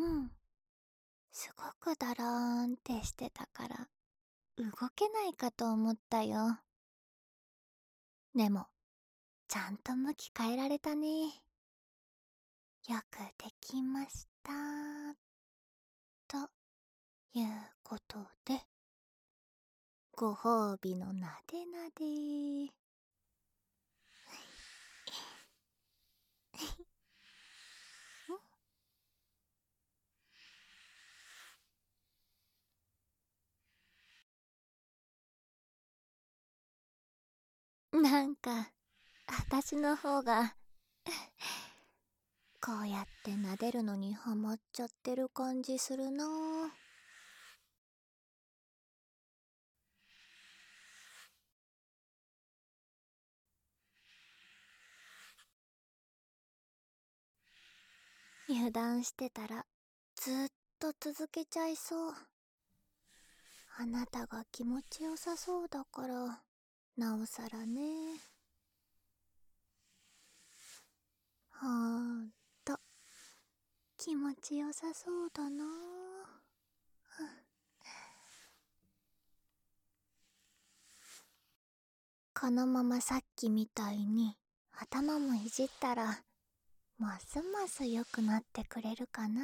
うん。すごくだらーんってしてたから動けないかと思ったよ。でもちゃんと向き変えられたね。よくできましたということでご褒美のなでなで。なんか私の方が こうやって撫でるのにハマっちゃってる感じするな。油断してたらずっと続けちゃいそう。あなたが気持ちよさそうだから。なおさらね。ほんと。気持ちよさそうだな。このままさっきみたいに頭もいじったらますます良くなってくれるかな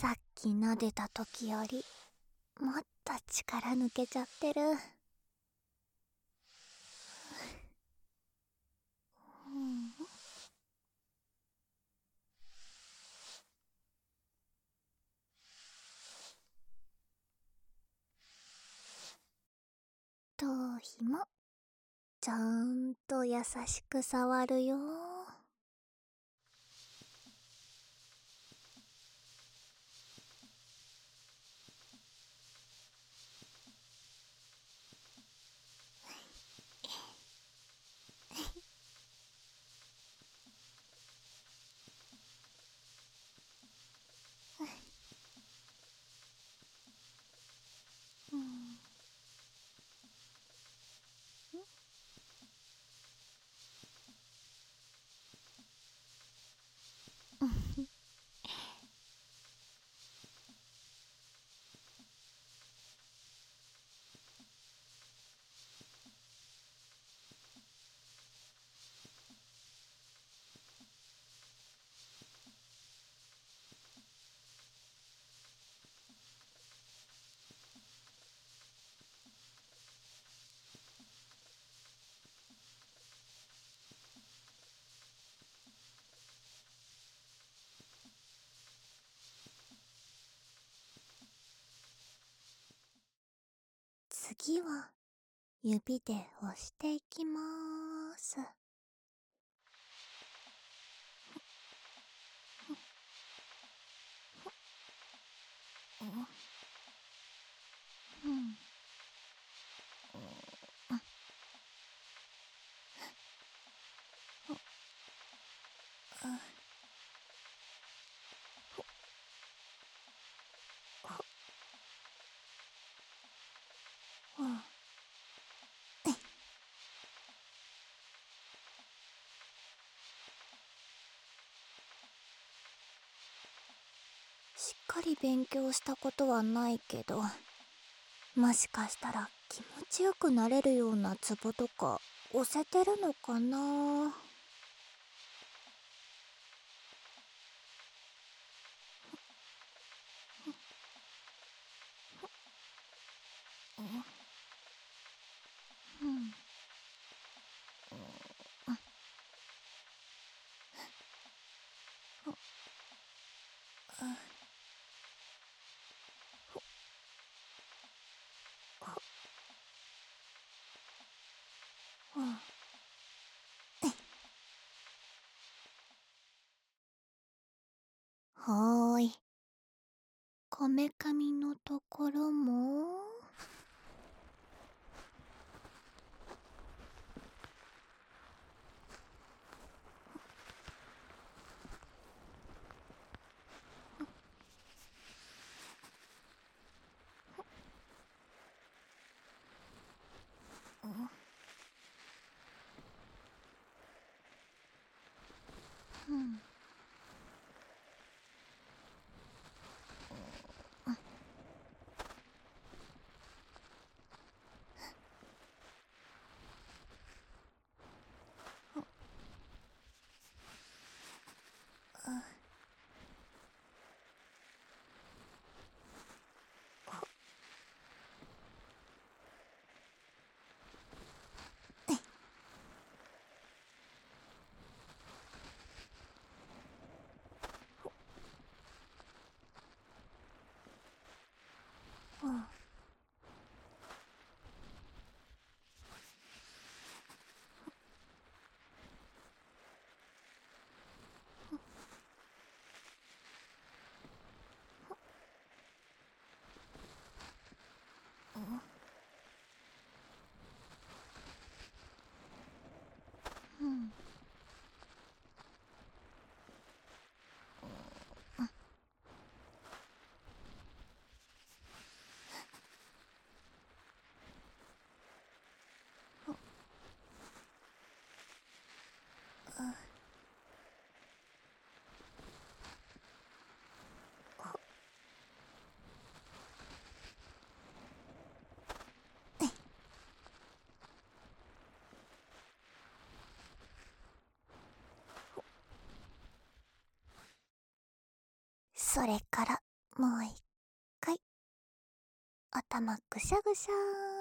さっき撫でた時よりもっと力抜けちゃってる。頭皮も？ちゃんと優しく触るよ次は指で押していきまーす。しっかり勉強したことはないけどもしかしたら気持ちよくなれるようなツボとか押せてるのかなうんはーいこめかみのところも哇それからもう一回。頭ぐしゃぐしゃーん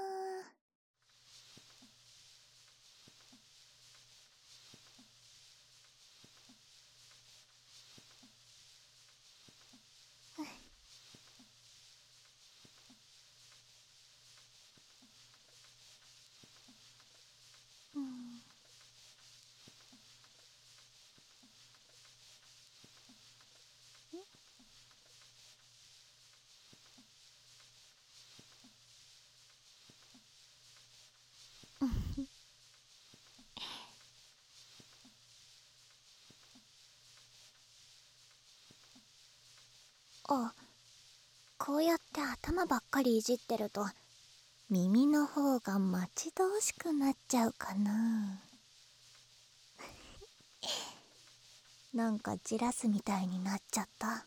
あこうやって頭ばっかりいじってると耳の方が待ち遠しくなっちゃうかな。なんかじらすみたいになっちゃった。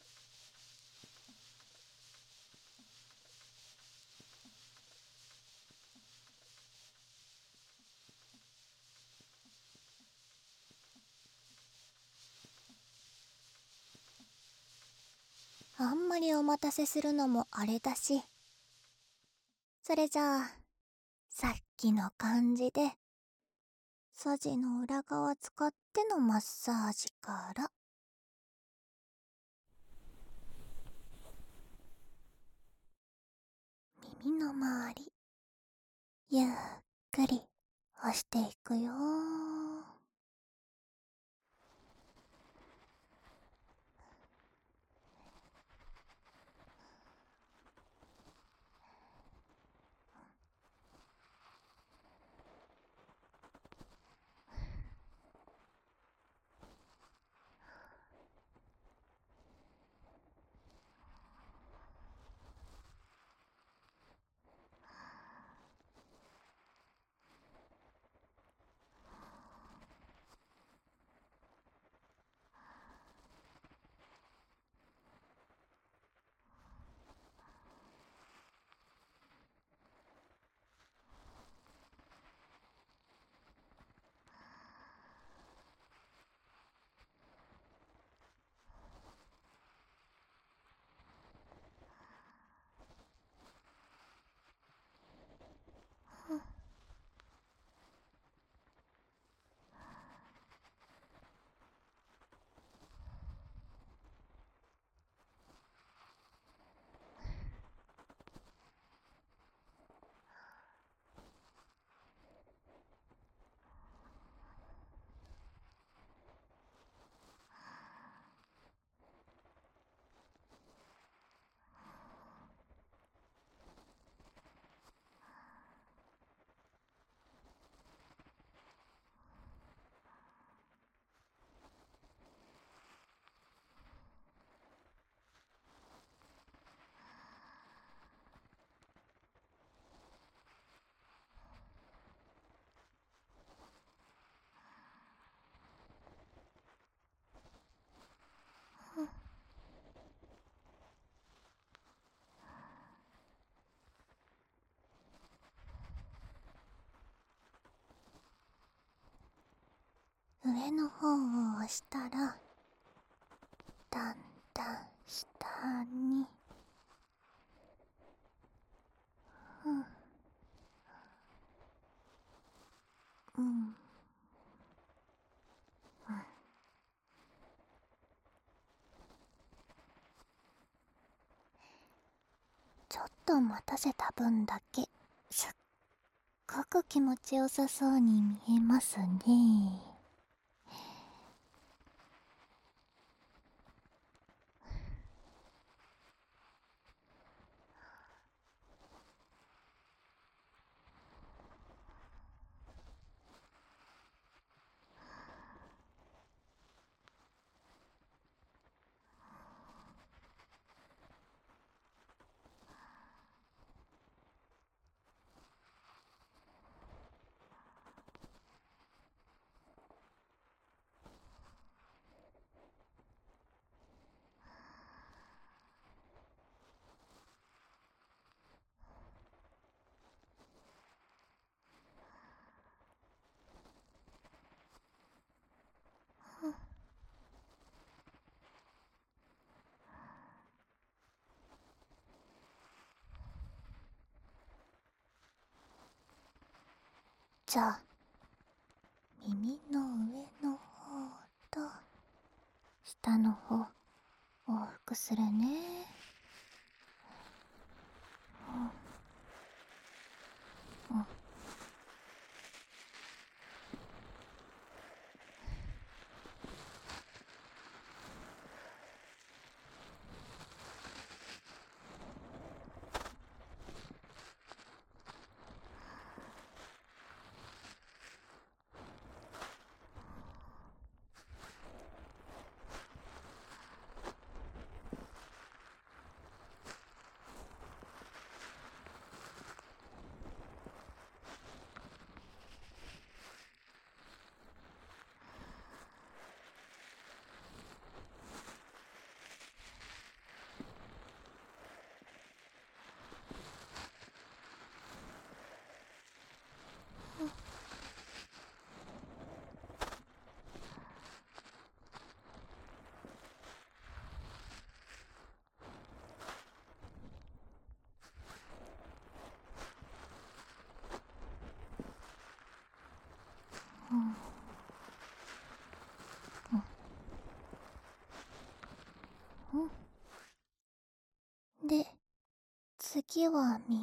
お待たせするのもあれだし。それじゃあさっきの感じでサジの裏側使ってのマッサージから。耳の周りゆっくり押していくよ上の方を押したらだんだん下にうんうんちょっと待たせた分だけすっごく気持ちよさそうに見えますね。じゃあ耳の上の方と下の方往復するね。次は耳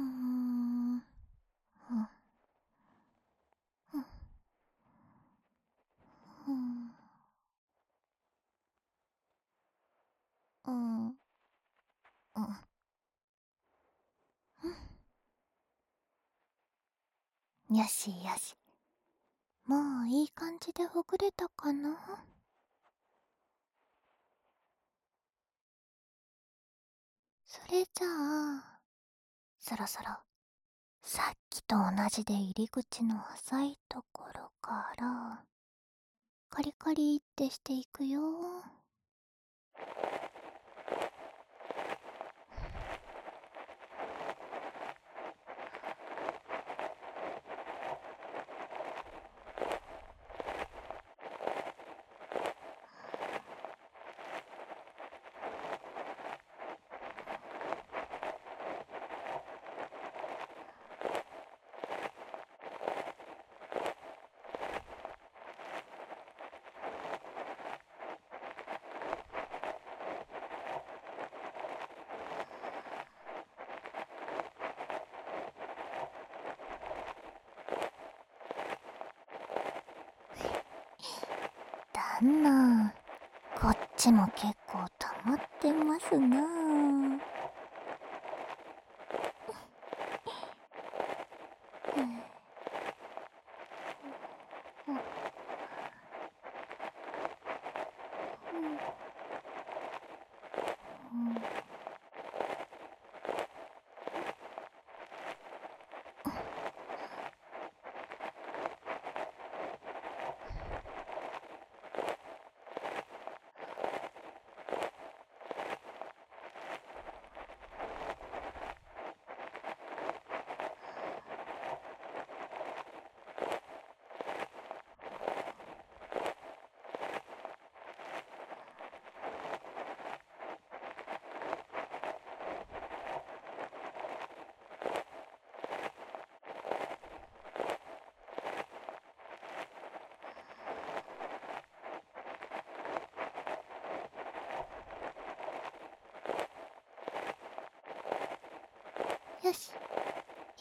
うんうんうんよしよし。もういい感じでほぐれたかな？それじゃあそろそろさっきと同じで入り口の浅いところからカリカリってしていくよ。な。こっちも結構溜まってますなよし。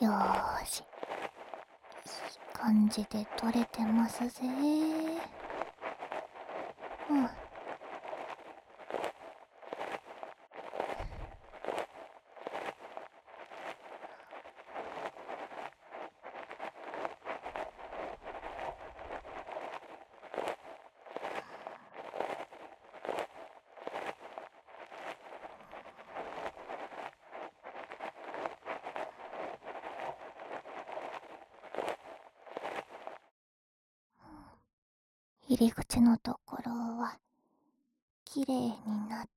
よーし。いい感じで取れてますぜーん入り口のところはきれいになっ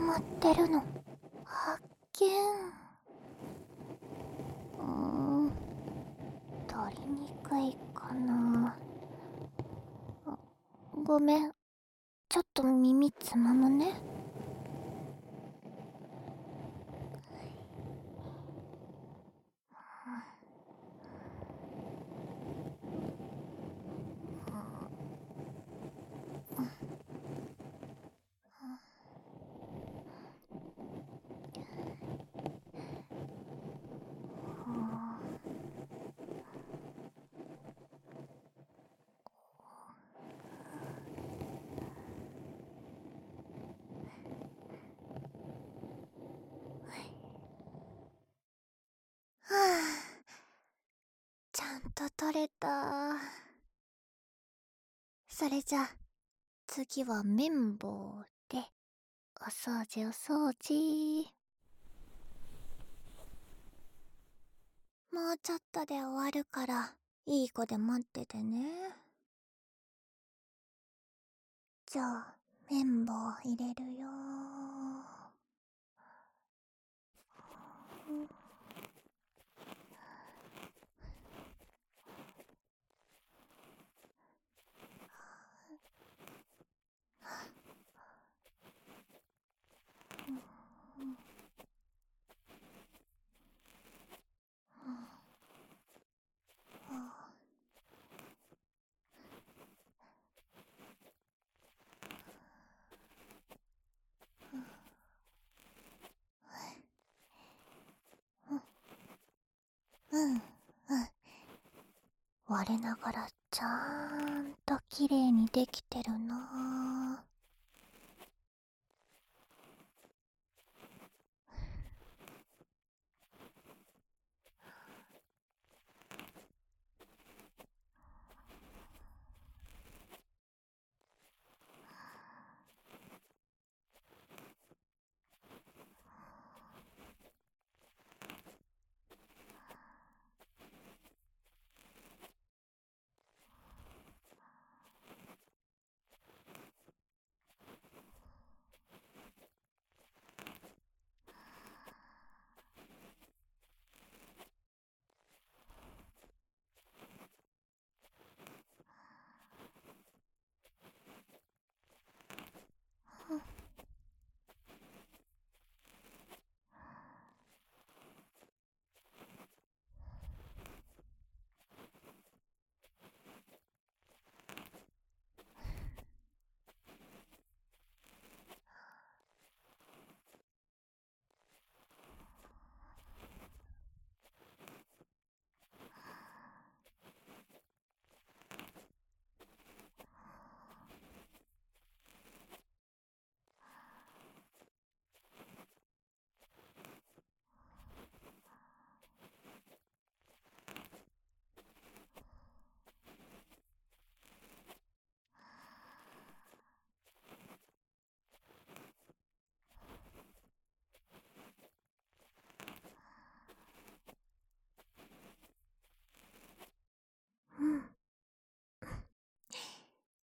まってるの発見うーん取りにくいかなあごめんちょっと耳つまむねはあちゃんと取れた。それじゃ次は綿棒でお掃除お掃除。もうちょっとで終わるからいい子で待っててね。じゃあ綿棒入れるよ我ながらちゃんと綺麗にできてるな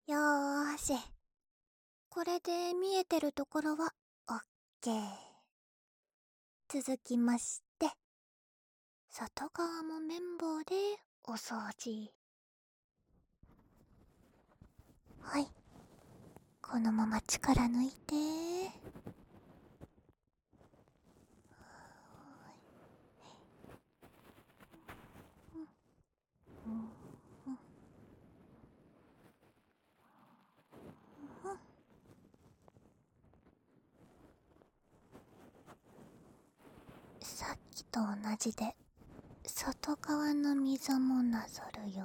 よーし。これで見えてるところは、オッケー。続きまして、外側も綿棒でお掃除。はい。このまま力抜いて。さっきと同じで外側の溝もなぞるよ。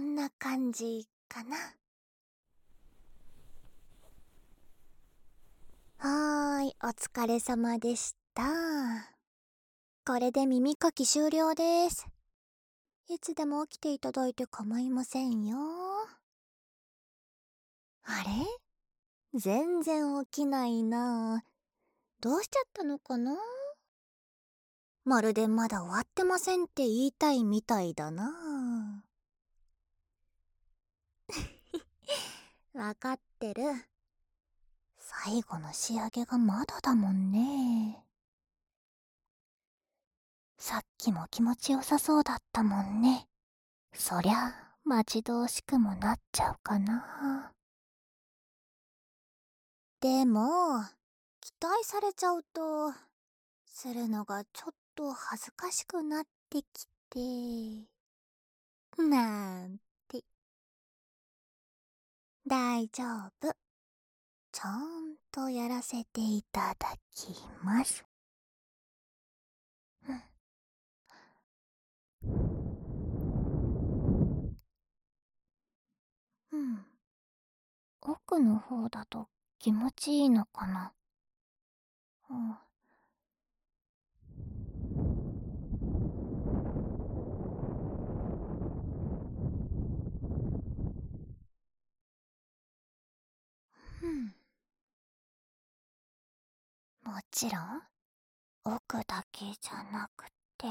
んな感じかな。はーいお疲れ様でした。これで耳かき終了です。いつでも起きていただいて構いませんよ。あれ？全然起きないな。どうしちゃったのかな？まるでまだ終わってませんって言いたいみたいだな。わかってる。最後の仕上げがまだだもんね。さっきも気持ちよさそうだったもんね。そりゃ待ち遠しくもなっちゃうかな。でも期待されちゃうとするのがちょっと恥ずかしくなってきて。なんて大丈夫。ちゃんとやらせていただきます。うん。奥の方だと気持ちいいのかな。うん。ふん。もちろん奥だけじゃなくて。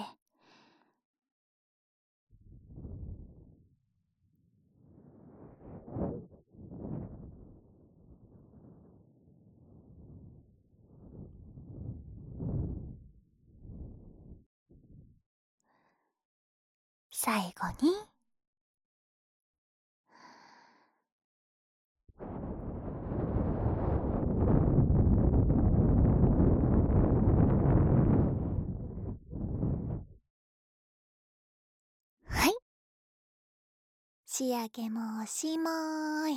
最後にはい仕上げもおしまい。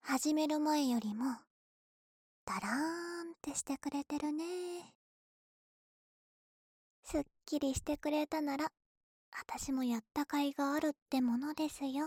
始める前よりもだらーんってしてくれてるね。すっきりしてくれたなら私もやった甲斐があるってものですよ。